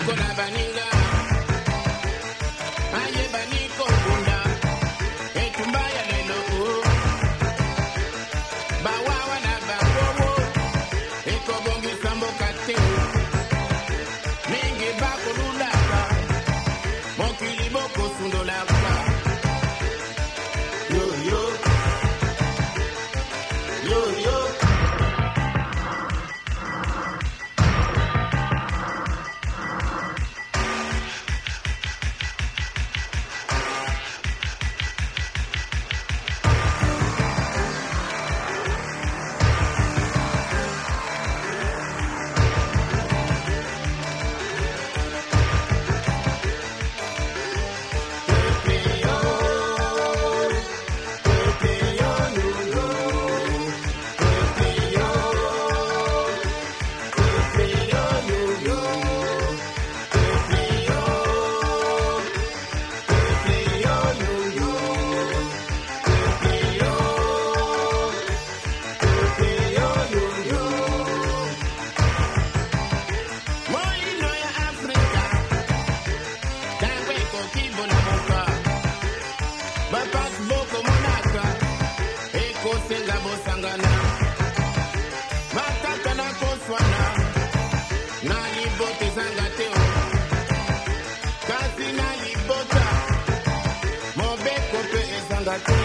Could have an England. like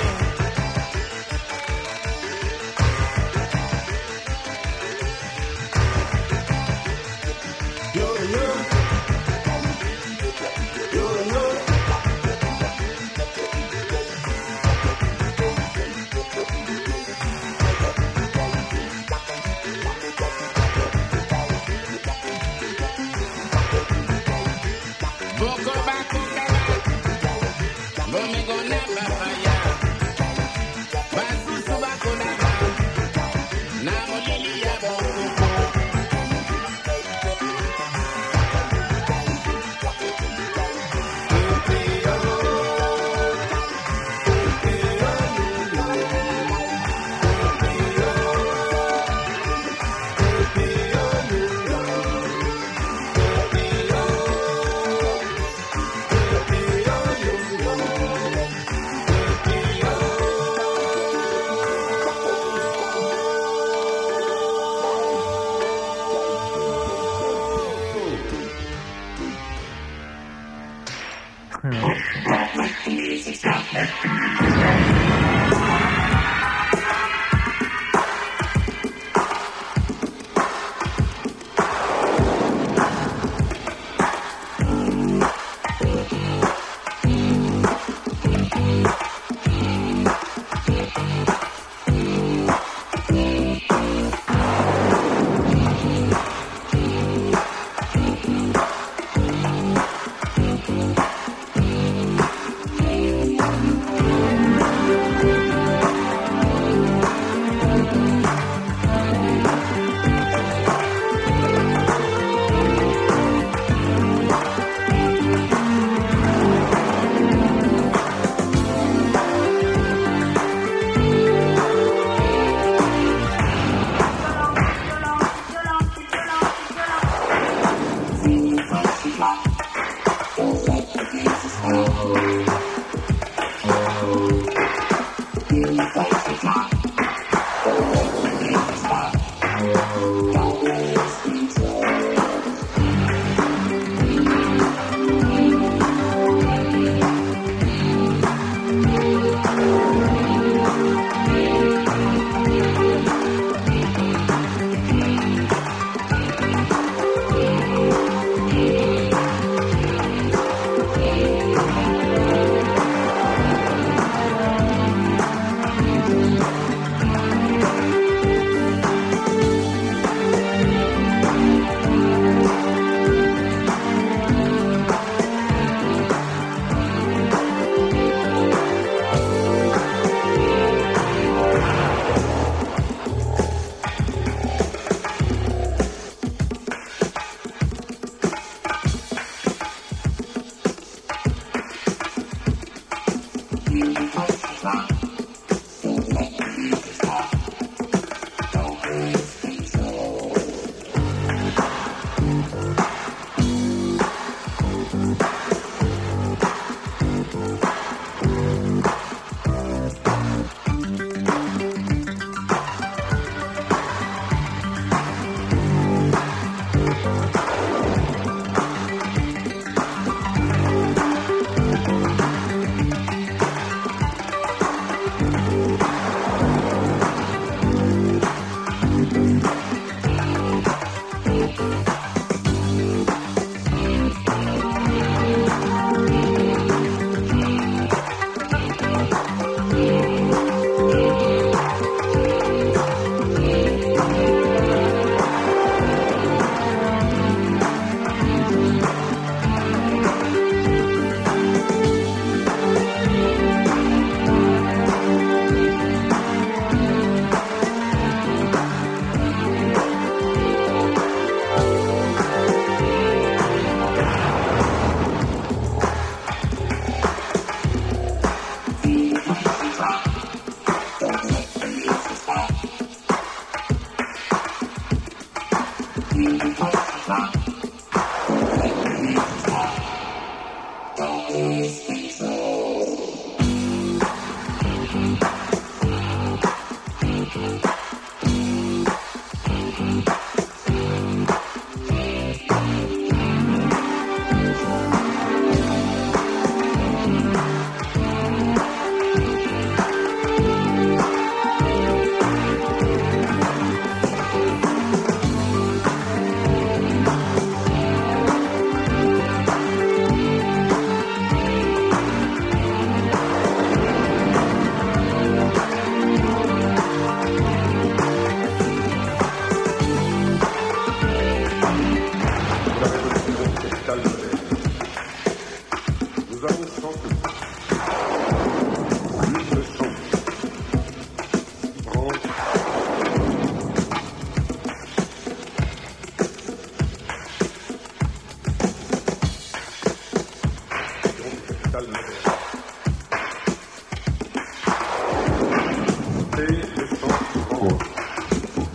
こ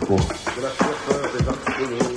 う。こう。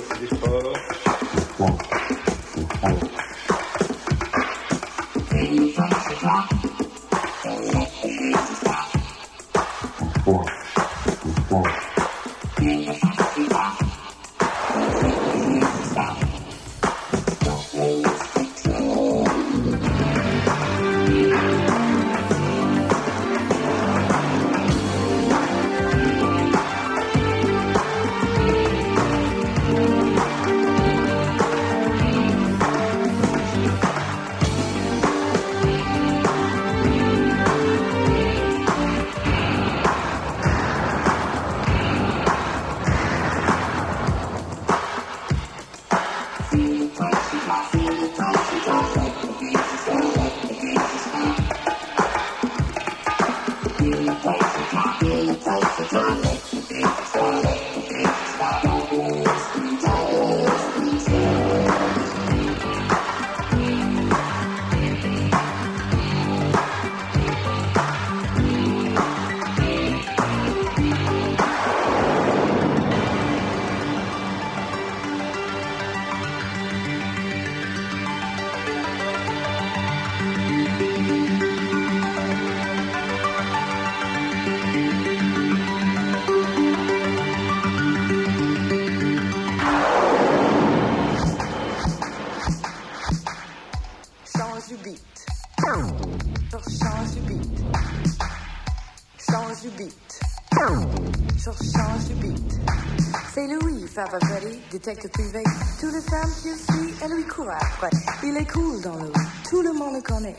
Détective privé. Toutes les femmes qui suit, elle lui court après. Il est cool dans le tout le monde le connaît.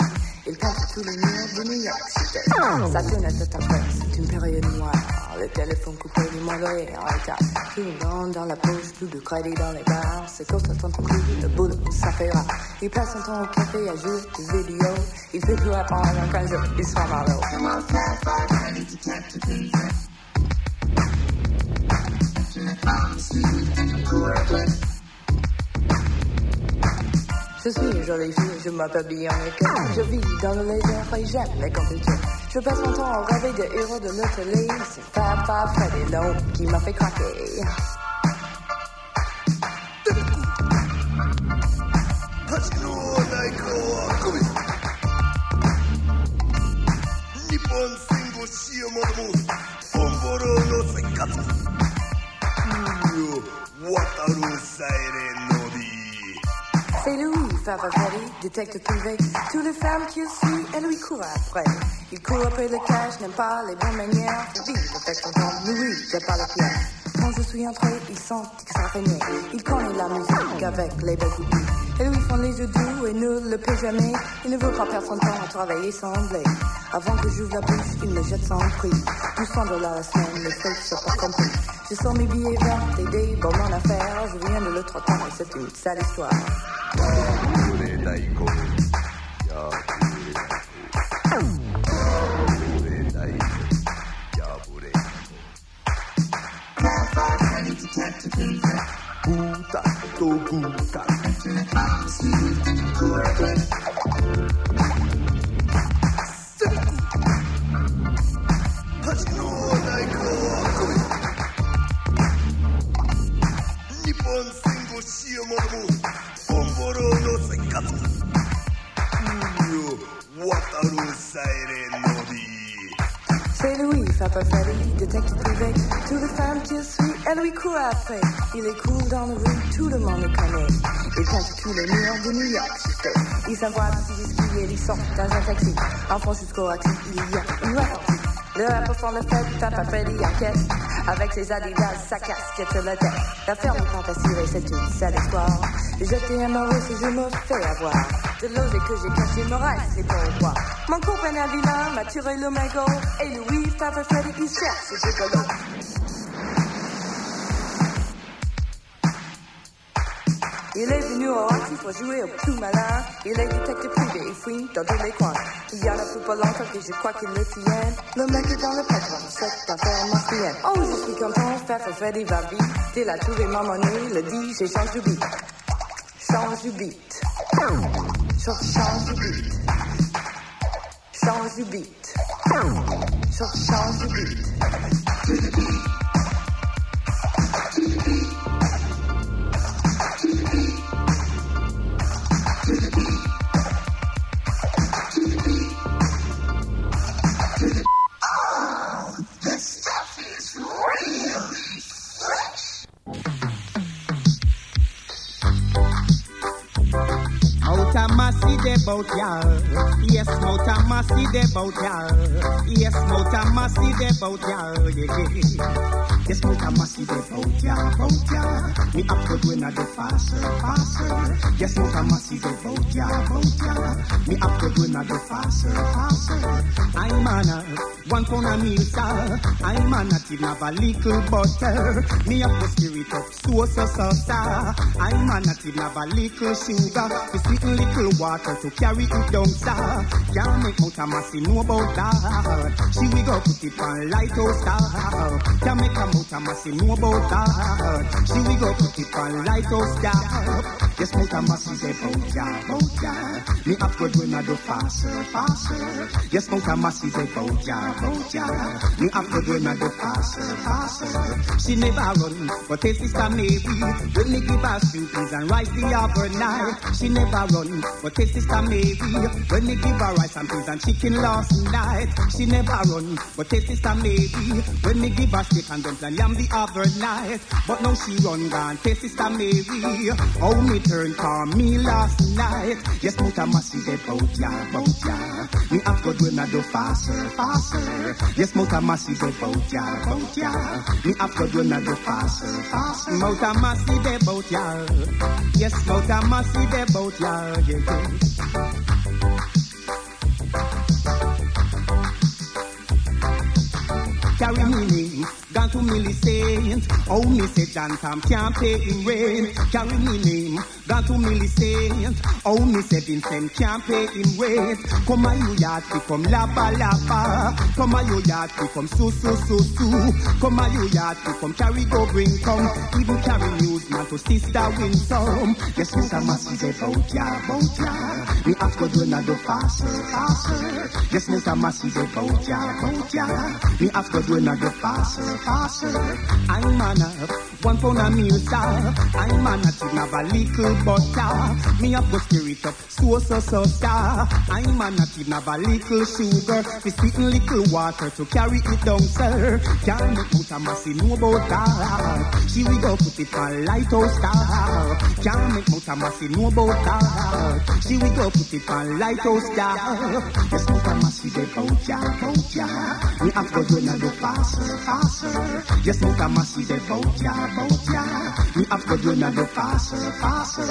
Il peint tous les murs de New York City. Sa fenêtre après, c'est une période noire. Le téléphone coupé du mauvais en état. Tout le monde dans la poche, plus de crédit dans les bars. C'est quand ton coup, le boulot, ça fait rare. Il passe son temps au café à jouer des vidéos. Il fait plus apprendre un 15 jours, il sera malo. Je suis une jolie fille, je m'appelle bien Je vis dans le léger et j'aime les compétitions. Je passe mon temps à rêver des héros de notre télé. C'est Papa Long qui m'a fait craquer. サイレンの C'est Louis, Favre détective privé. Tous les femmes qu'il suit, elle lui court après. Il court après le cash, n'aime pas les bonnes manières. Il dit, peut-être son Louis, j'ai pas le pierre. Quand je suis entré, il sent que ça régnait. Il connaît la musique avec les belles coupes. Et lui font les yeux doux et ne le paie jamais. Il ne veut pas perdre son temps à travailler sans blé. Avant que j'ouvre la bouche, il me jette sans prix. 200 dollars la semaine, les feuilles sont pas compris. Je sors mes billets verts et des bonnes affaires. Je viens de le trottoir et c'est une sale histoire. Puta, to puta. Freddy, détective privé. Toutes les femmes qui suit, elle lui court après. Il est cool dans le rue, tout le monde le connaît. Il peint tous les murs de New York. Il s'envoie whisky et il sort dans un taxi. Enfant jusqu'au ratis, il y a une répartie. Le rapport fond la fête, Papa Freddy enquête. Avec ses adidas, sa casquette la tête. La ferme est assurée, c'est une sale histoire. J'étais amoureux si je me fais avoir. De l'osé que j'ai caché me reste, c'est pour moi. Mon copain vilain m'a tiré le mégot. Et Louis, Papa Freddy, il cherche, c'est rigolo. Il est venu au hockey pour jouer au plus malin. Il est détective privé, il fouine dans tous les coins. Il y en a plus pas longtemps que je crois qu'il le tient. Le mec est dans le pétron, cette affaire masculine. Oh, je suis content, faire Freddy va vite. Il a trouvé ma monnaie, le dit, j'ai change de beat. Change de beat. Change de beat. Change de beat. Change de beat. bout y'all. Yes, motor massy de bout y'all. Yes, motor massy de bout y'all. Yeah. Yes, motor massy de bout y'all, bout y'all. Me up good when I do faster, faster. Yes, motor massy de bout y'all, bout y'all. Me up good when I do faster, faster. I'm on a one pound of meal, sir. I'm a native, have a little butter. Me up the spirit up, so, so, so, sir. I'm a native, have a little sugar. The sweet little water to carry it down, sir. Can't make out a massy know about that. She we go put it on lighthouse, star. Can't make a out a massy know about that. She we go put it on lighthouse, star. Yes, make a massy say, bout ya, bout ya. Me up good when I do faster, faster. Yes, make a massy say, bout ya, bout Me have to do faster, faster. She never run, but her sister maybe. When me give her peas and rice the overnight. She never run, but her sister maybe. When me give her rice and peas and chicken last night. She never run, but her sister maybe. When me give her steak and dumplings and yam the other night. But now she run gone, her sister maybe. Oh, me turn for me last night. Yes, Muta Masi, they bout ya, bout ya. Me have to do another faster, faster. Yes, Mouta Massi de bout ya, bout ya. Me after do not go faster, faster. Mouta Massi de bout ya. Yes, Mouta Massi de bout ya, yeah, yeah. Carry me gone to Millicent. Oh, me say John Tom can't pay him rent. Carry me name, gone to Millicent. Oh, me say Vincent can't pay him rent. Come on, you yard become lapa lapa. Come on, you yard become so so so so. Come on, you yard become carry go bring come. Even carry news man to sister win some. Yes, Mr. Massey say bout ya, bout ya. Me have to do another faster, faster. Yes, Mr. Massey say bout ya, bout ya. Me have to do another faster faster. I'm man up, one pound of meal star. I'm man a tin have a little butter. Me up go spirit up, so so so star. I'm man a tin have a little sugar. We sweeten little water to carry it down, sir. Can't make out a massy know about that. She we go put it on lighthouse star. Can't make out a massy know about that. She we go put it on lighthouse star. Yes, out a massy they bout ya, bout ya. We have to do another faster, faster. Yes, no come see the bout ya, Me have to do another faster, faster.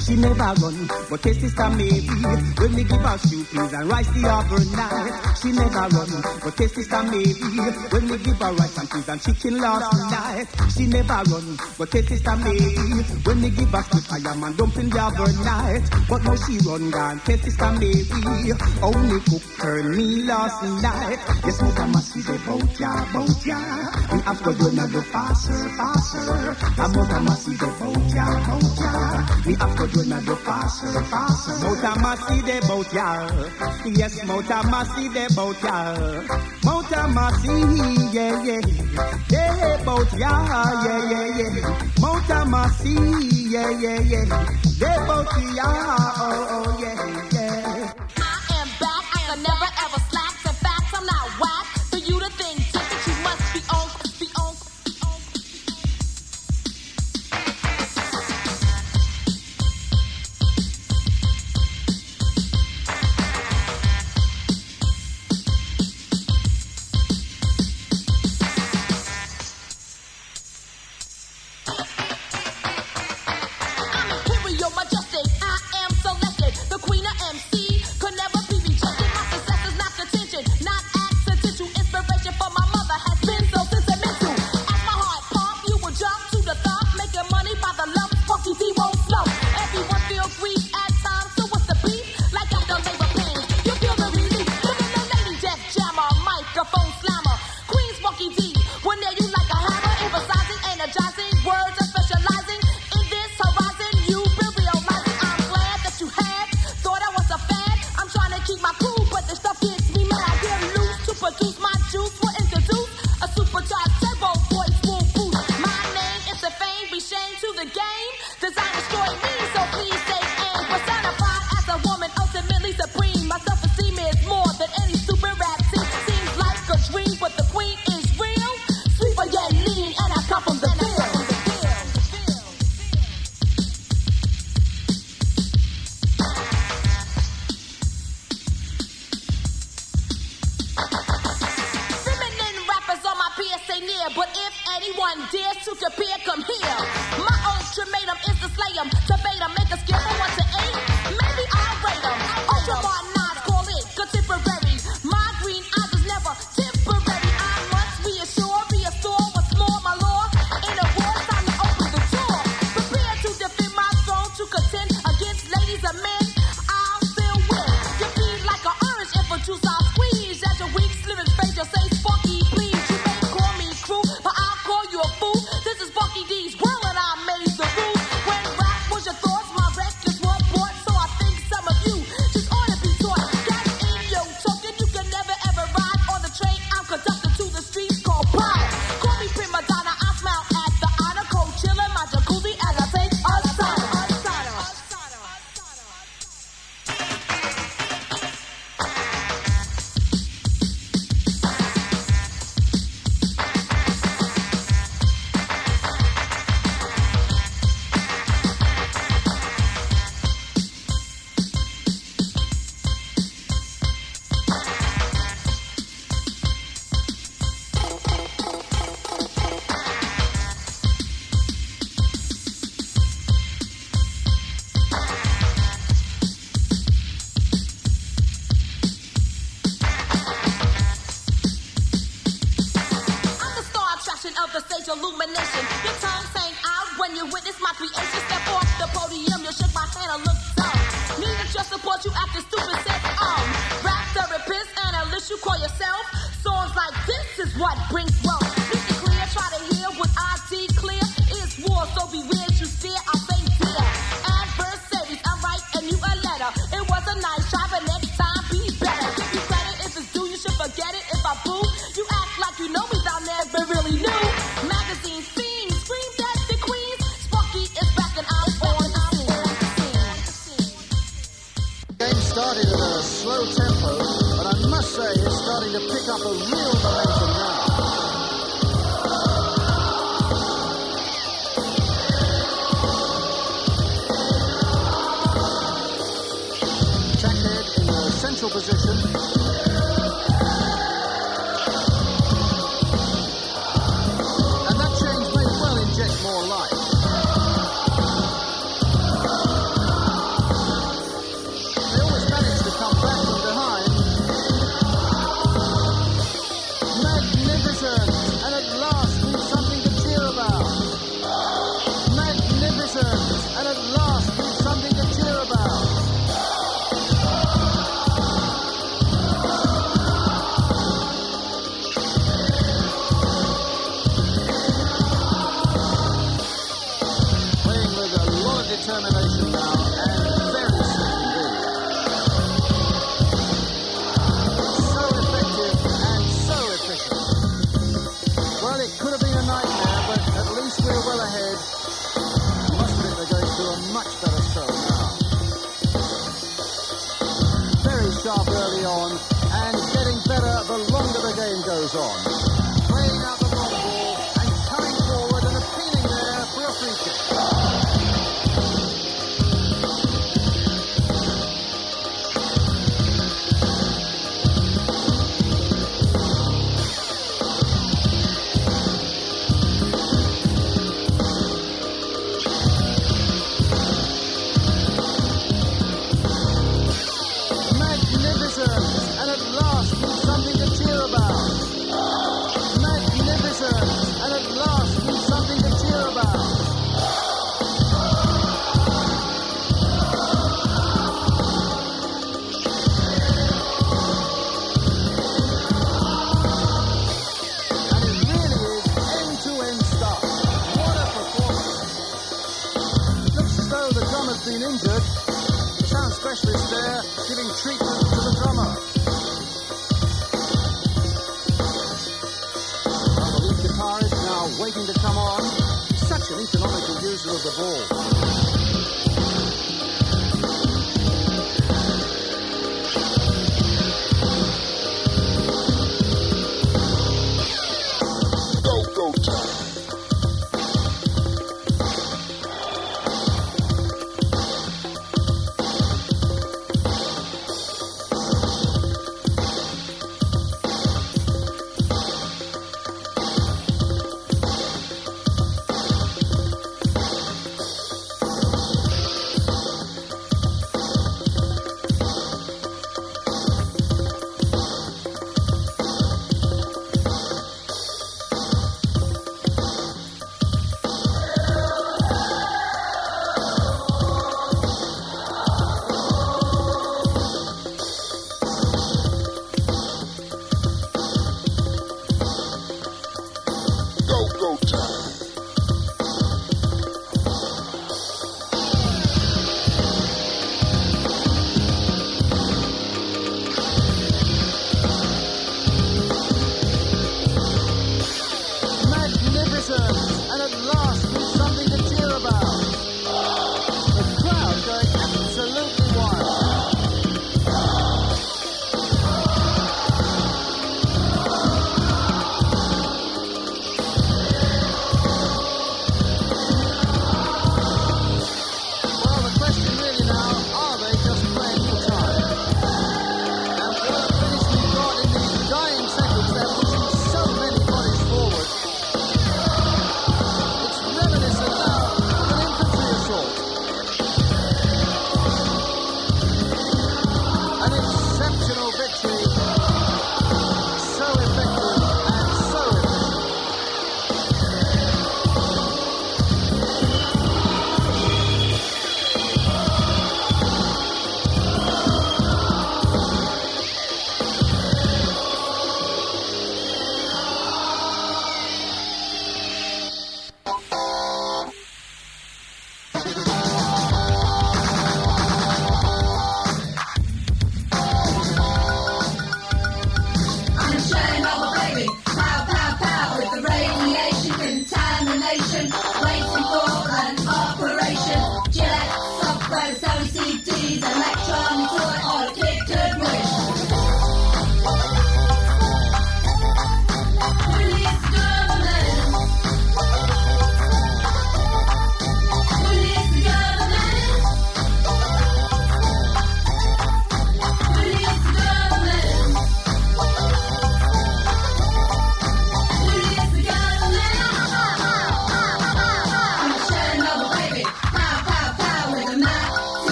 She never run, but her sister maybe. When me give her shoe peas and rice the overnight. She never run, but her sister maybe. When me give her rice and peas and chicken last night. She never run, but her sister maybe. When me give her split fire and dumpling the overnight. But now she run gone, her sister maybe. Only cook her me last night. Yes, no come see the bout ya, bout ya. We have to do another faster, faster. I'm a massive boat ya, boat ya. We have to do another faster, faster. Mota massive boat ya. Yes, mota massive boat ya. Mota massive, yeah, yeah. Yeah, boat ya, yeah, yeah, yeah. Mota massive, yeah, yeah, yeah. Yeah, boat ya, oh, oh, yeah. one dare to compare, come here. My ultimatum is to slay him. you call yourself. So it's like, this is what brings has been injured. The sound specialist there giving treatment to the drummer. Well, the lead guitarist now waiting to come on. Such an economical user of the ball.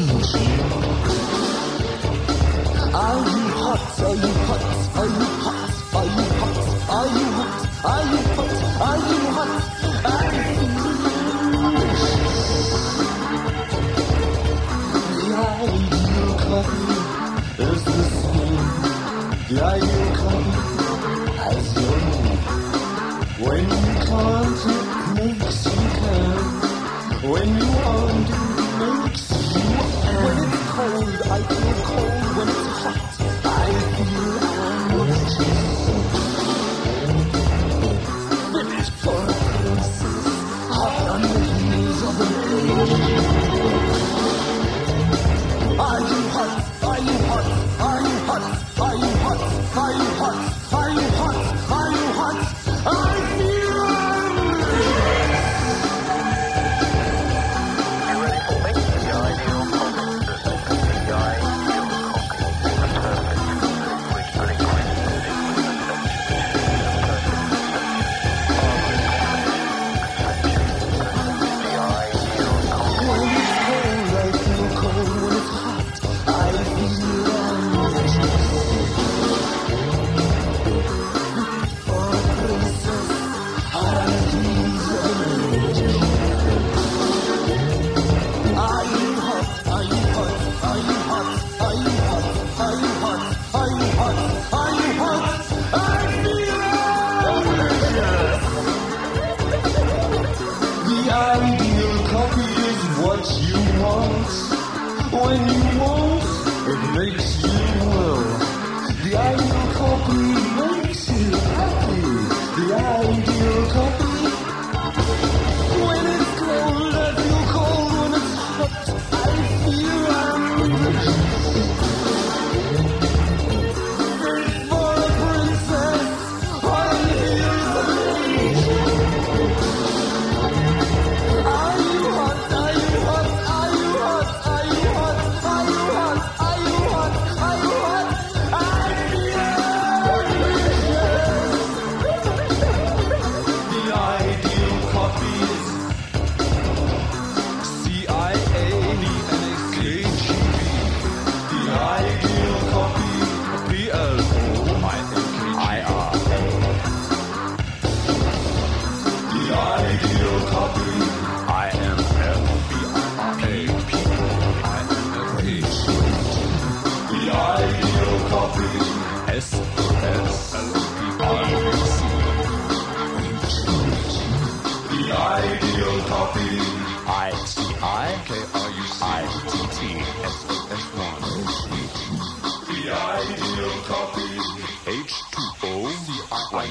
beach. Are you hot? Are you hot? Are you hot? Are you hot? Are you hot? Are you hot? Are you hot? Are you hot? Is the same. Yeah, you come as your name. When you can't, it makes you care. When you are home.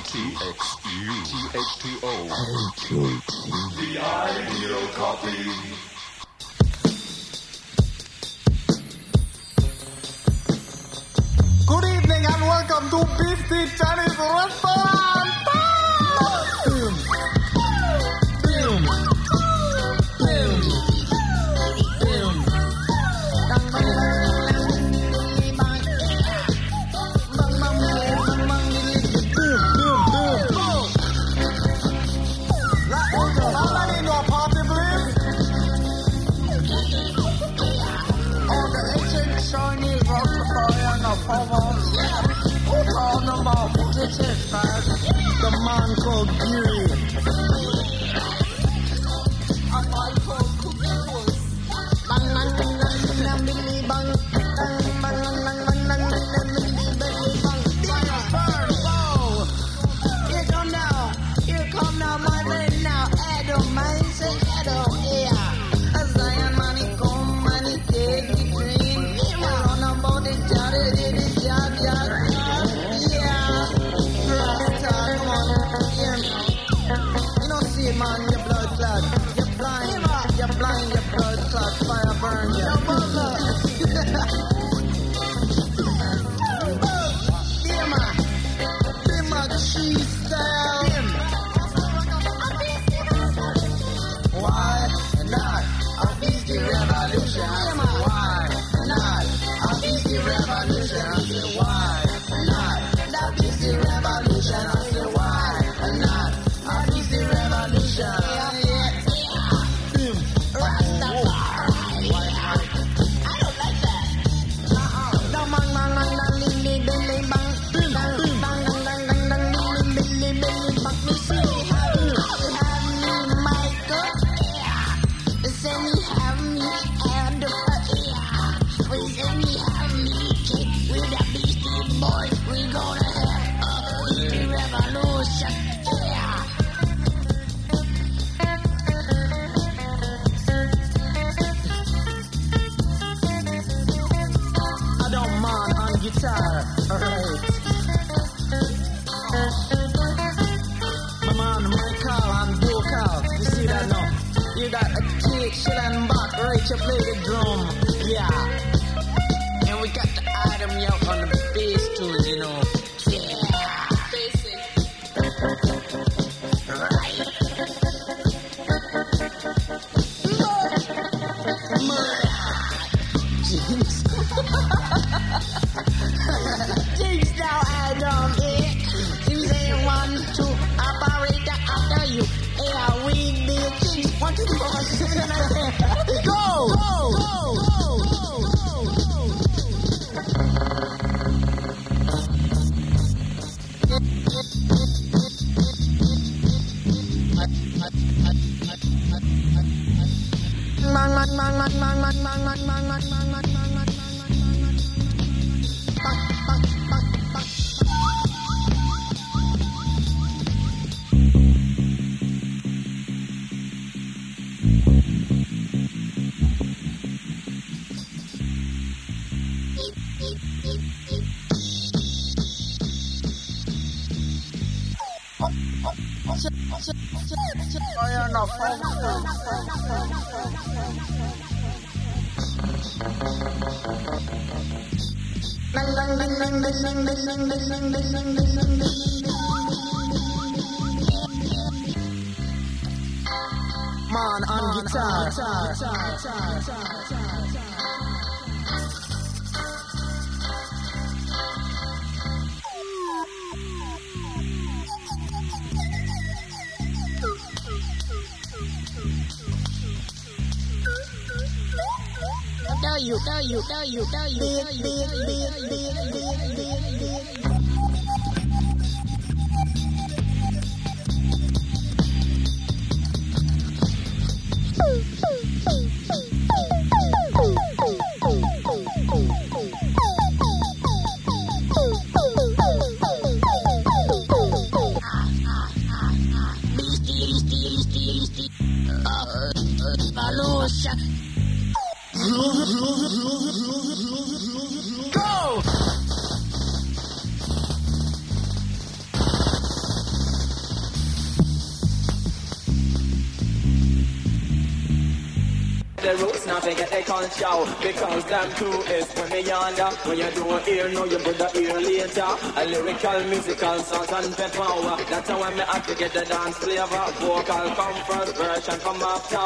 T-H-U. T-H-T-O. The ideal coffee. Good evening and welcome to Beastie Chinese Restaurant! you, tell you, tell you, tell you, tell you, tell you. be, ooh. Show because them two is when me yonder. When you don't hear, no, you better hear later. A lyrical, musical, sound and pet power. That's how I me have to get the dance flavor. Vocal come first, version come after.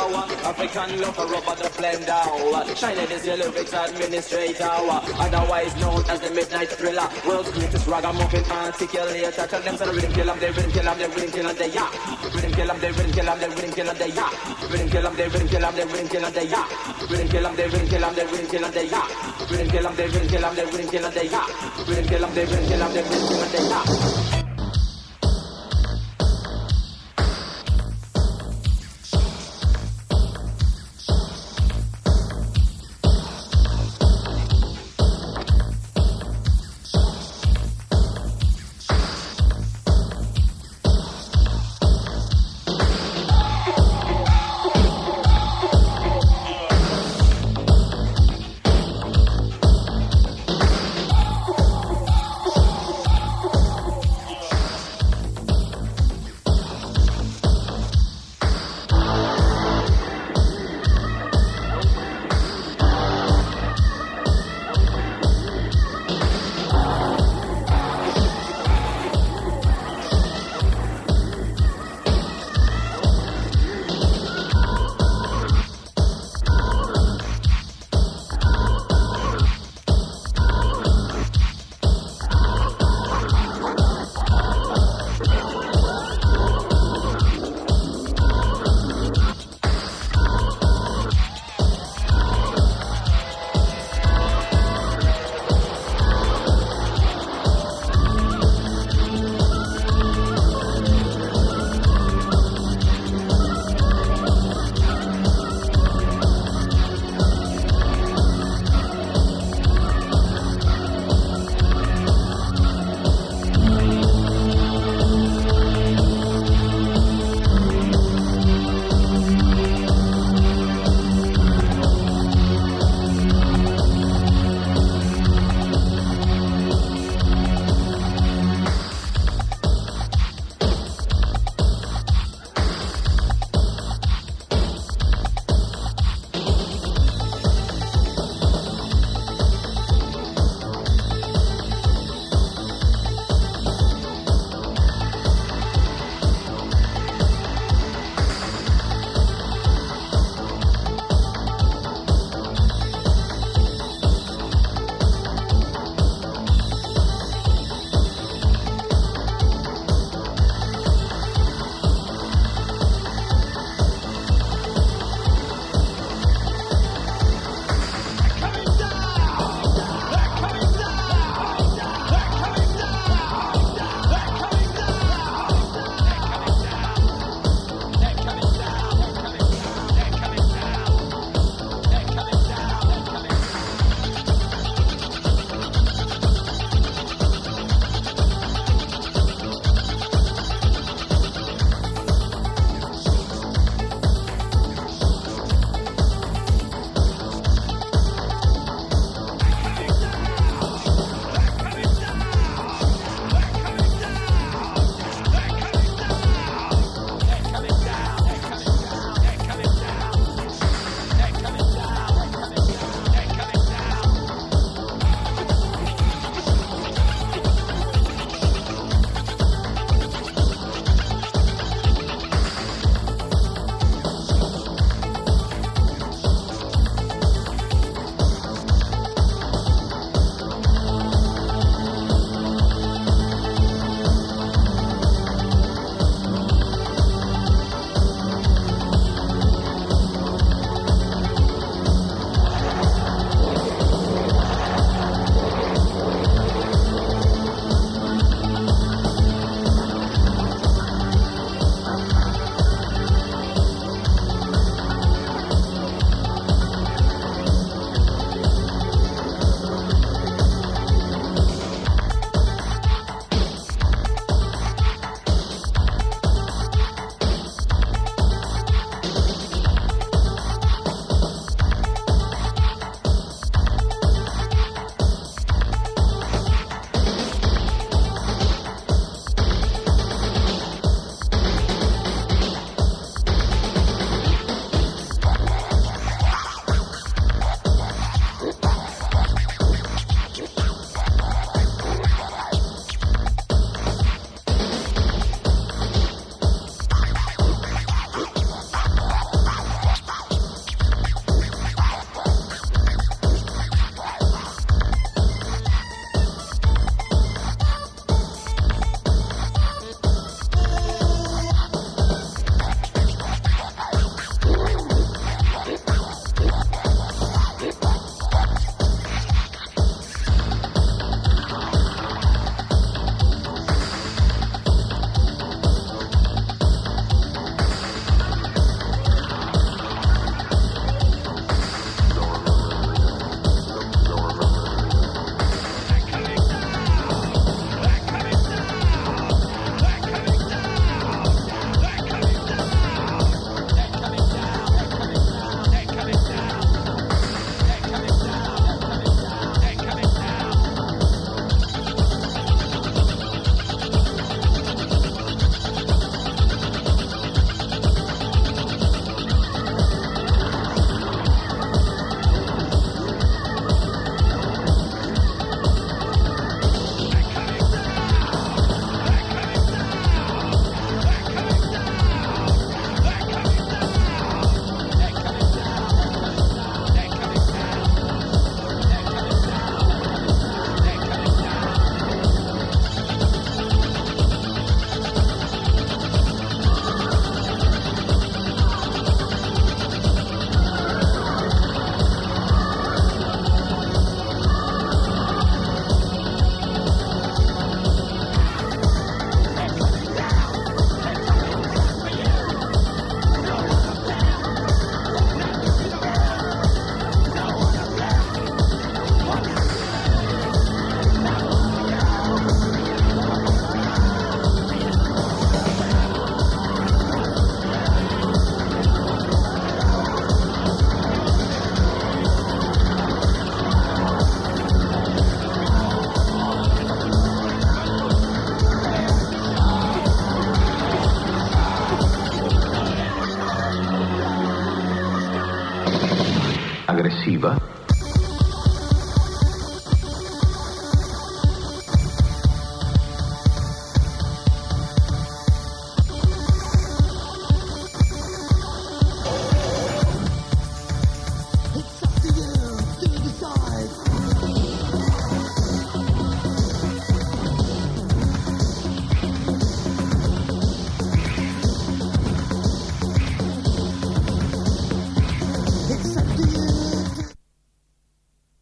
African love a rubber the blender. China is your lyrics administrator. Otherwise known as the midnight thriller. World's greatest ragamuffin articulator. Tell them to the rhythm kill them, they rhythm kill them, they rhythm kill them, they yeah. Rhythm kill them, they rhythm kill them, they rhythm kill them, they yeah. Rhythm kill them, they rhythm kill them, they rhythm kill them, they yeah. Kill them, they kill them, they kill them, they. Rhythm kill them, they kill them, they kill them, they. Rhythm kill them, they kill them, they kill them, they yeah.